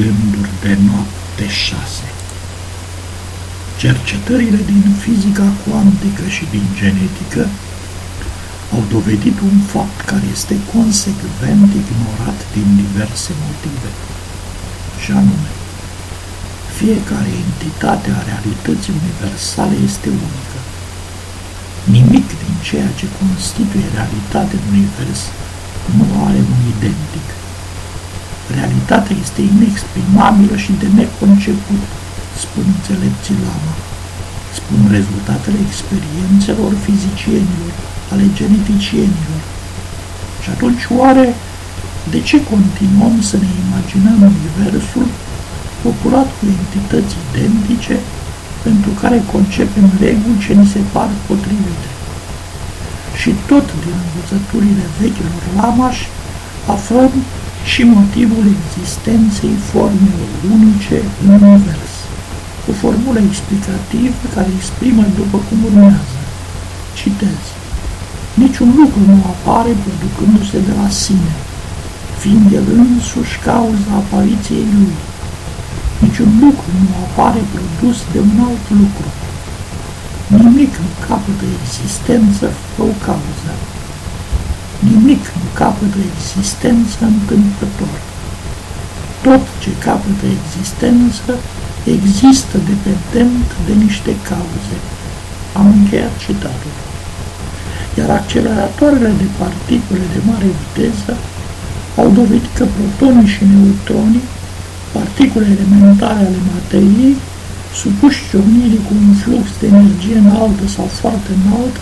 gânduri de noapte șase. Cercetările din fizica cuantică și din genetică au dovedit un fapt care este consecvent ignorat din diverse motive, și anume, fiecare entitate a realității universale este unică. Nimic din ceea ce constituie realitatea în univers nu are un identic. Realitatea este inexprimabilă și de neconceput, spun înțelepții Lama, spun rezultatele experiențelor fizicienilor, ale geneticienilor. Și atunci oare de ce continuăm să ne imaginăm universul populat cu entități identice pentru care concepem reguli ce ni se par potrivite? Și tot din învățăturile vechilor lamași aflăm și motivul existenței formelor unice în univers. O formulă explicativă care exprimă după cum urmează. Citez. Niciun lucru nu apare producându-se de la sine, fiind el însuși cauza apariției lui. Niciun lucru nu apare produs de un alt lucru. Nimic nu capătă existență fără o cauză. Nimic nu capătă existență întâmplător. Tot ce capătă existență există dependent de niște cauze. Am încheiat citatul. Iar acceleratoarele de particule de mare viteză au dovedit că protonii și neutronii, particule elementare ale materiei, supuși ciocnirii cu un flux de energie înaltă sau foarte înalt,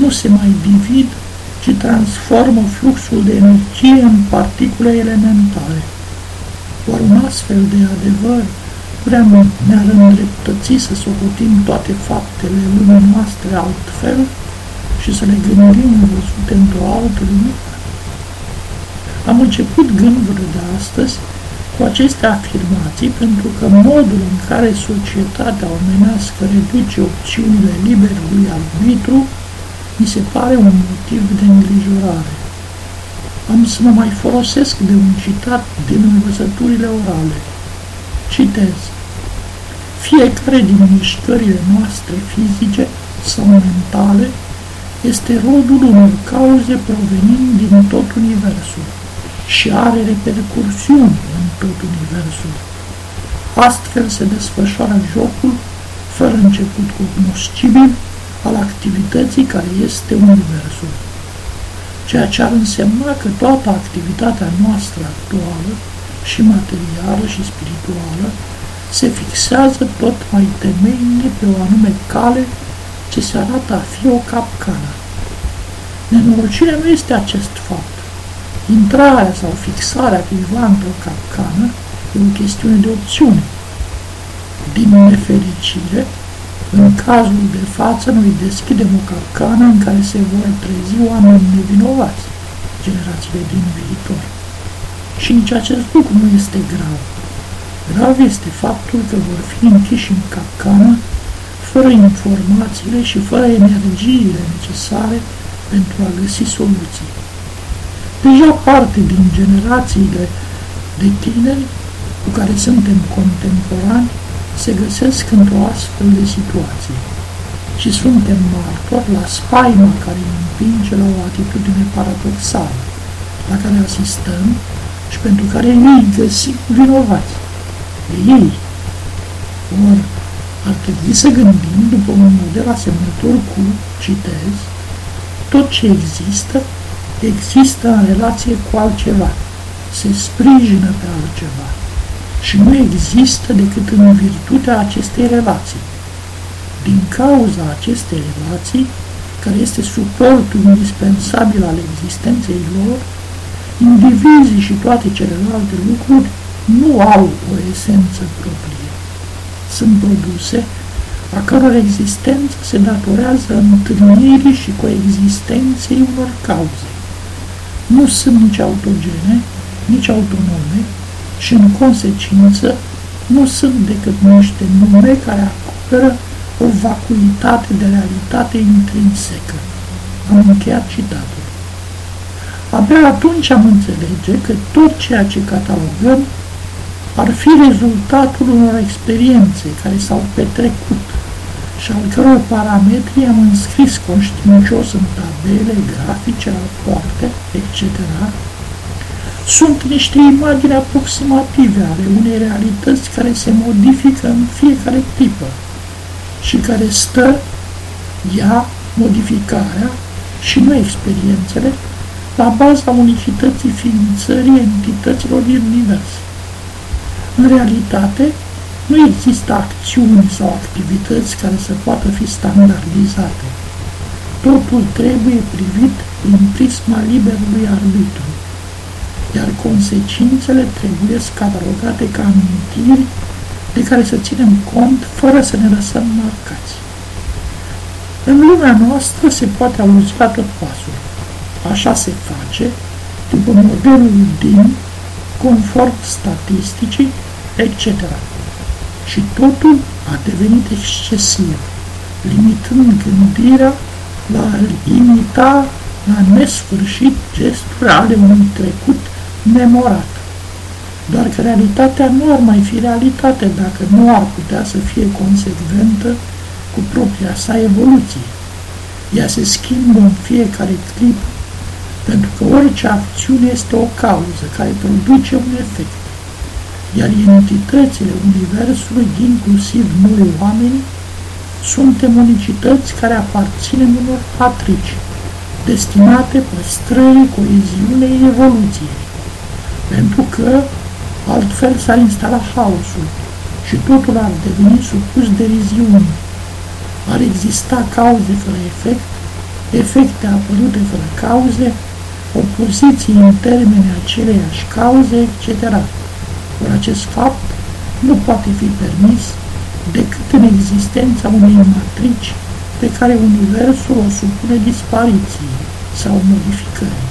nu se mai divid, ci transformă fluxul de energie în particule elementare. Oar un astfel de adevăr prea ne-ar îndreptăți să socotim toate faptele lumii noastre altfel și să le gândim văzute într-o altă lume? Am început gândurile de astăzi cu aceste afirmații pentru că modul în care societatea omenească reduce opțiunile liberului arbitru mi se pare un motiv de îngrijorare. Am să mă mai folosesc de un citat din învățăturile orale. Citez. Fiecare din mișcările noastre fizice sau mentale este rodul unor cauze provenind din tot universul și are repercursiuni în tot universul. Astfel se desfășoară jocul, fără început cognoscibil, al activității care este universul. Ceea ce ar însemna că toată activitatea noastră actuală, și materială și spirituală, se fixează tot mai temeine pe o anume cale ce se arată a fi o capcană. Nenorocirea nu este acest fapt. Intrarea sau fixarea cuiva într-o capcană e o chestiune de opțiune. Din nefericire, în cazul de față, noi deschidem o capcană în care se vor trezi oameni nevinovați, generațiile din viitor. Și nici acest lucru nu este grav. Grav este faptul că vor fi închiși în capcană fără informațiile și fără energiile necesare pentru a găsi soluții. Deja parte din generațiile de tineri cu care suntem contemporani se găsesc într-o astfel de situație și suntem martori la spaima care îi împinge la o atitudine paradoxală, la care asistăm și pentru care ei găsim vinovați. De ei. Ori ar trebui să gândim după un model asemănător cu, citez, tot ce există, există în relație cu altceva, se sprijină pe altceva și nu există decât în virtutea acestei relații. Din cauza acestei relații, care este suportul indispensabil al existenței lor, indivizii și toate celelalte lucruri nu au o esență proprie. Sunt produse a căror existență se datorează întâlnirii și coexistenței unor cauze. Nu sunt nici autogene, nici autonome și, în consecință, nu sunt decât niște nume care acoperă o vacuitate de realitate intrinsecă. Am încheiat citatul. Abia atunci am înțelege că tot ceea ce catalogăm ar fi rezultatul unor experiențe care s-au petrecut și al căror parametri am înscris conștiincios în tabele, grafice, rapoarte, etc., sunt niște imagini aproximative ale unei realități care se modifică în fiecare clipă și care stă, ea, modificarea și nu experiențele, la baza unicității ființării entităților din univers. În realitate, nu există acțiuni sau activități care să poată fi standardizate. Totul trebuie privit prin prisma liberului arbitru, iar consecințele trebuie catalogate ca amintiri de care să ținem cont fără să ne lăsăm marcați. În lumea noastră se poate auzi la tot pasul. Așa se face, după modelul din, conform statisticii, etc și totul a devenit excesiv, limitând gândirea la a imita la nesfârșit gesturi ale unui trecut memorat. Doar că realitatea nu ar mai fi realitate dacă nu ar putea să fie consecventă cu propria sa evoluție. Ea se schimbă în fiecare clip, pentru că orice acțiune este o cauză care produce un efect iar entitățile Universului, inclusiv noi oameni, suntem unicități care aparținem unor patrici, destinate păstrării, coeziunei, evoluției, pentru că altfel s-ar instala haosul și totul ar deveni supus deriziune. Ar exista cauze fără efect, efecte apărute fără cauze, opoziții în termeni aceleiași cauze, etc. Ori acest fapt nu poate fi permis decât în existența unei matrici pe care Universul o supune dispariției sau modificării.